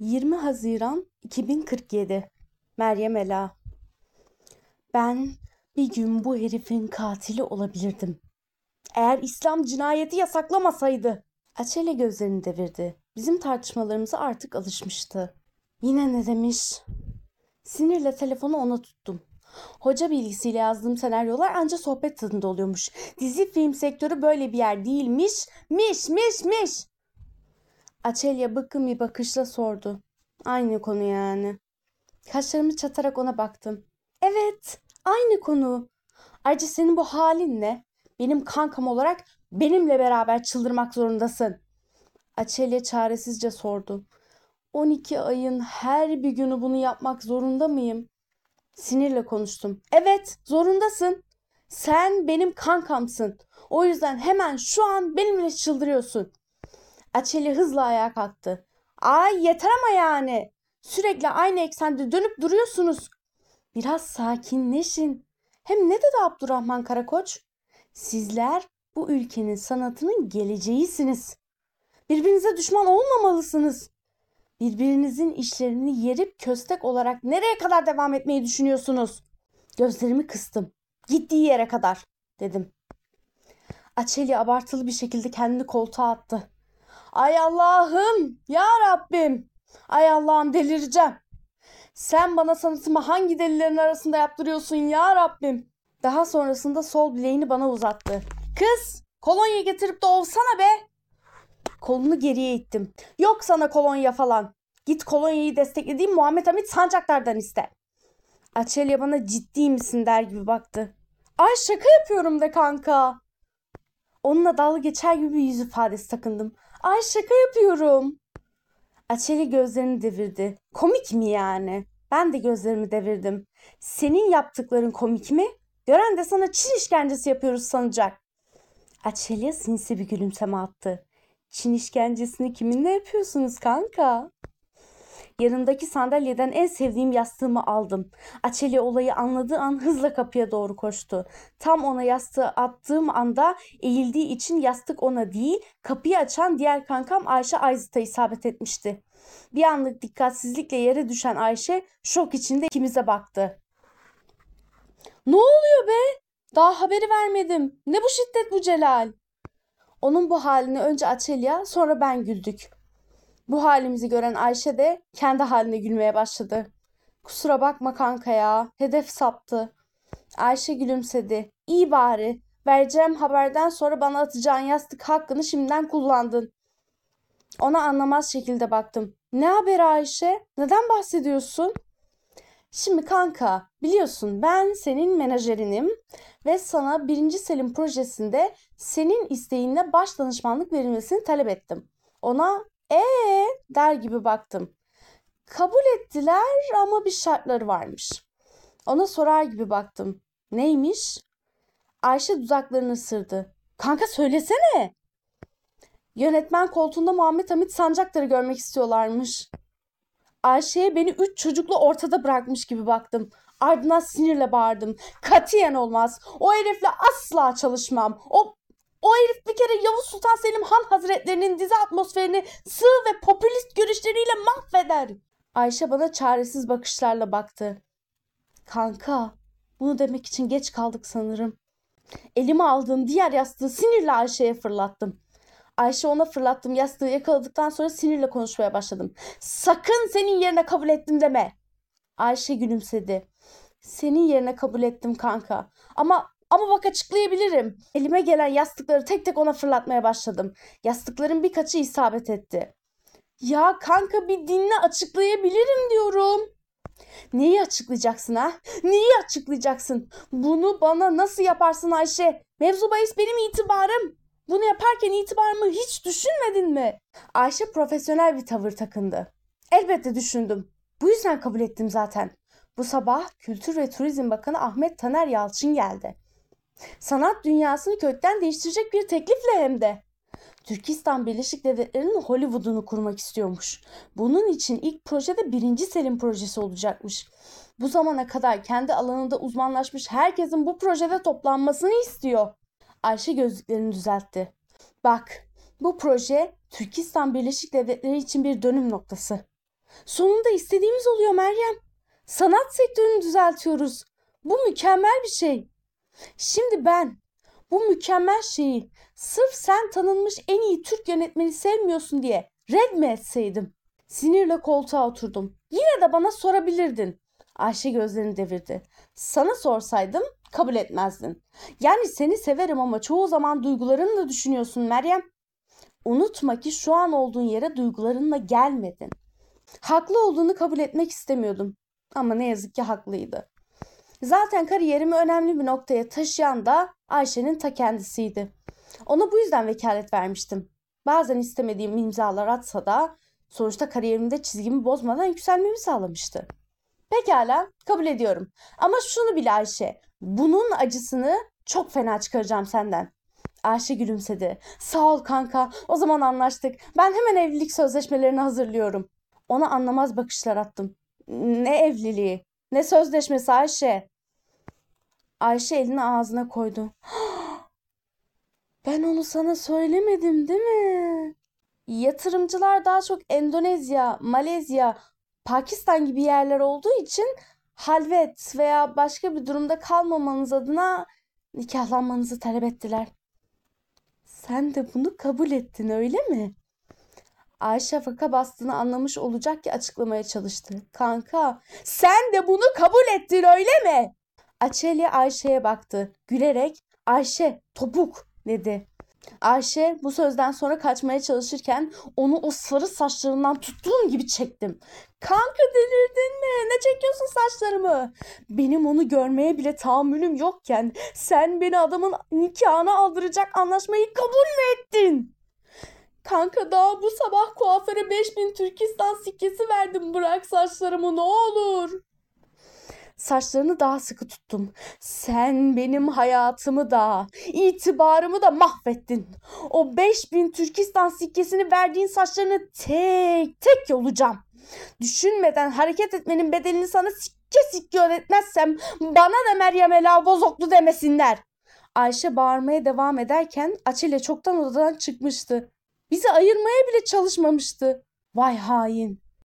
20 Haziran 2047 Meryem Ela Ben bir gün bu herifin katili olabilirdim. Eğer İslam cinayeti yasaklamasaydı. Açelya gözlerini devirdi. Bizim tartışmalarımıza artık alışmıştı. Yine ne demiş? Sinirle telefonu ona tuttum. Hoca bilgisiyle yazdığım senaryolar anca sohbet tadında oluyormuş. Dizi film sektörü böyle bir yer değilmiş. Miş miş miş. Açelya bıkkın bir bakışla sordu. Aynı konu yani. Kaşlarımı çatarak ona baktım. Evet, aynı konu. Ayrıca senin bu halin ne? Benim kankam olarak benimle beraber çıldırmak zorundasın. Açelya çaresizce sordu. 12 ayın her bir günü bunu yapmak zorunda mıyım? Sinirle konuştum. Evet, zorundasın. Sen benim kankamsın. O yüzden hemen şu an benimle çıldırıyorsun. Açeli hızla ayağa kalktı. Ay yeter ama yani. Sürekli aynı eksende dönüp duruyorsunuz. Biraz sakinleşin. Hem ne dedi Abdurrahman Karakoç? Sizler bu ülkenin sanatının geleceğisiniz. Birbirinize düşman olmamalısınız. Birbirinizin işlerini yerip köstek olarak nereye kadar devam etmeyi düşünüyorsunuz? Gözlerimi kıstım. Gittiği yere kadar dedim. Açeli abartılı bir şekilde kendini koltuğa attı. Ay Allah'ım, ya Rabbim. Ay Allah'ım delireceğim. Sen bana sanatımı hangi delilerin arasında yaptırıyorsun ya Rabbim? Daha sonrasında sol bileğini bana uzattı. Kız, kolonya getirip de ovsana be. Kolunu geriye ittim. Yok sana kolonya falan. Git kolonyayı desteklediğim Muhammed Hamit Sancaklar'dan iste. Açelya bana ciddi misin der gibi baktı. Ay şaka yapıyorum de kanka. Onunla dalga geçer gibi bir yüz ifadesi takındım. Ay şaka yapıyorum. Açeli gözlerini devirdi. Komik mi yani? Ben de gözlerimi devirdim. Senin yaptıkların komik mi? Gören de sana Çin işkencesi yapıyoruz sanacak. Açeli sinsi bir gülümseme attı. Çin işkencesini kiminle yapıyorsunuz kanka? Yanımdaki sandalyeden en sevdiğim yastığımı aldım. Açeli olayı anladığı an hızla kapıya doğru koştu. Tam ona yastığı attığım anda eğildiği için yastık ona değil, kapıyı açan diğer kankam Ayşe Ayzıt'a isabet etmişti. Bir anlık dikkatsizlikle yere düşen Ayşe şok içinde ikimize baktı. Ne oluyor be? Daha haberi vermedim. Ne bu şiddet bu Celal? Onun bu halini önce Açelya sonra ben güldük. Bu halimizi gören Ayşe de kendi haline gülmeye başladı. Kusura bakma kanka ya. Hedef saptı. Ayşe gülümsedi. İyi bari. Vereceğim haberden sonra bana atacağın yastık hakkını şimdiden kullandın. Ona anlamaz şekilde baktım. Ne haber Ayşe? Neden bahsediyorsun? Şimdi kanka biliyorsun ben senin menajerinim ve sana birinci Selim projesinde senin isteğinle baş danışmanlık verilmesini talep ettim. Ona ee der gibi baktım. Kabul ettiler ama bir şartları varmış. Ona sorar gibi baktım. Neymiş? Ayşe dudaklarını ısırdı. Kanka söylesene. Yönetmen koltuğunda Muhammed Hamit Sancaktar'ı görmek istiyorlarmış. Ayşe'ye beni üç çocukla ortada bırakmış gibi baktım. Ardından sinirle bağırdım. Katiyen olmaz. O herifle asla çalışmam. O o herif bir kere Yavuz Sultan Selim Han Hazretlerinin dizi atmosferini sığ ve popülist görüşleriyle mahveder. Ayşe bana çaresiz bakışlarla baktı. Kanka, bunu demek için geç kaldık sanırım. Elime aldığım diğer yastığı sinirle Ayşe'ye fırlattım. Ayşe ona fırlattım yastığı yakaladıktan sonra sinirle konuşmaya başladım. Sakın senin yerine kabul ettim deme. Ayşe gülümsedi. Senin yerine kabul ettim kanka. Ama ama bak açıklayabilirim. Elime gelen yastıkları tek tek ona fırlatmaya başladım. Yastıkların birkaçı isabet etti. Ya kanka bir dinle açıklayabilirim diyorum. Neyi açıklayacaksın ha? Neyi açıklayacaksın? Bunu bana nasıl yaparsın Ayşe? Mevzu bahis benim itibarım. Bunu yaparken itibarımı hiç düşünmedin mi? Ayşe profesyonel bir tavır takındı. Elbette düşündüm. Bu yüzden kabul ettim zaten. Bu sabah Kültür ve Turizm Bakanı Ahmet Taner Yalçın geldi. Sanat dünyasını kökten değiştirecek bir teklifle hem de. Türkistan Birleşik Devletleri'nin Hollywood'unu kurmak istiyormuş. Bunun için ilk projede birinci Selim projesi olacakmış. Bu zamana kadar kendi alanında uzmanlaşmış herkesin bu projede toplanmasını istiyor. Ayşe gözlüklerini düzeltti. Bak, bu proje Türkistan Birleşik Devletleri için bir dönüm noktası. Sonunda istediğimiz oluyor Meryem. Sanat sektörünü düzeltiyoruz. Bu mükemmel bir şey. Şimdi ben bu mükemmel şeyi sırf sen tanınmış en iyi Türk yönetmeni sevmiyorsun diye red mi etseydim? Sinirle koltuğa oturdum. Yine de bana sorabilirdin. Ayşe gözlerini devirdi. Sana sorsaydım kabul etmezdin. Yani seni severim ama çoğu zaman duygularınla düşünüyorsun Meryem. Unutma ki şu an olduğun yere duygularınla gelmedin. Haklı olduğunu kabul etmek istemiyordum. Ama ne yazık ki haklıydı. Zaten kariyerimi önemli bir noktaya taşıyan da Ayşe'nin ta kendisiydi. Ona bu yüzden vekalet vermiştim. Bazen istemediğim imzalar atsa da sonuçta kariyerimde çizgimi bozmadan yükselmemi sağlamıştı. Pekala, kabul ediyorum. Ama şunu bil Ayşe, bunun acısını çok fena çıkaracağım senden. Ayşe gülümsedi. Sağ ol kanka, o zaman anlaştık. Ben hemen evlilik sözleşmelerini hazırlıyorum. Ona anlamaz bakışlar attım. Ne evliliği, ne sözleşmesi Ayşe. Ayşe elini ağzına koydu. Ben onu sana söylemedim, değil mi? Yatırımcılar daha çok Endonezya, Malezya, Pakistan gibi yerler olduğu için halvet veya başka bir durumda kalmamanız adına nikahlanmanızı talep ettiler. Sen de bunu kabul ettin öyle mi? Ayşe faka bastığını anlamış olacak ki açıklamaya çalıştı. Kanka sen de bunu kabul ettin öyle mi? Açeli Ayşe'ye baktı. Gülerek Ayşe topuk dedi. Ayşe bu sözden sonra kaçmaya çalışırken onu o sarı saçlarından tuttuğum gibi çektim. Kanka delirdin mi? Ne çekiyorsun saçlarımı? Benim onu görmeye bile tahammülüm yokken sen beni adamın nikahına aldıracak anlaşmayı kabul mü ettin? Kanka daha bu sabah kuaföre 5000 Türkistan sikkesi verdim bırak saçlarımı ne olur. Saçlarını daha sıkı tuttum. Sen benim hayatımı da, itibarımı da mahvettin. O 5000 Türkistan sikkesini verdiğin saçlarını tek tek yolacağım. Düşünmeden hareket etmenin bedelini sana sikke sikke öğretmezsem bana da Meryem Ela bozoklu demesinler. Ayşe bağırmaya devam ederken Açile çoktan odadan çıkmıştı. Bizi ayırmaya bile çalışmamıştı. Vay hain.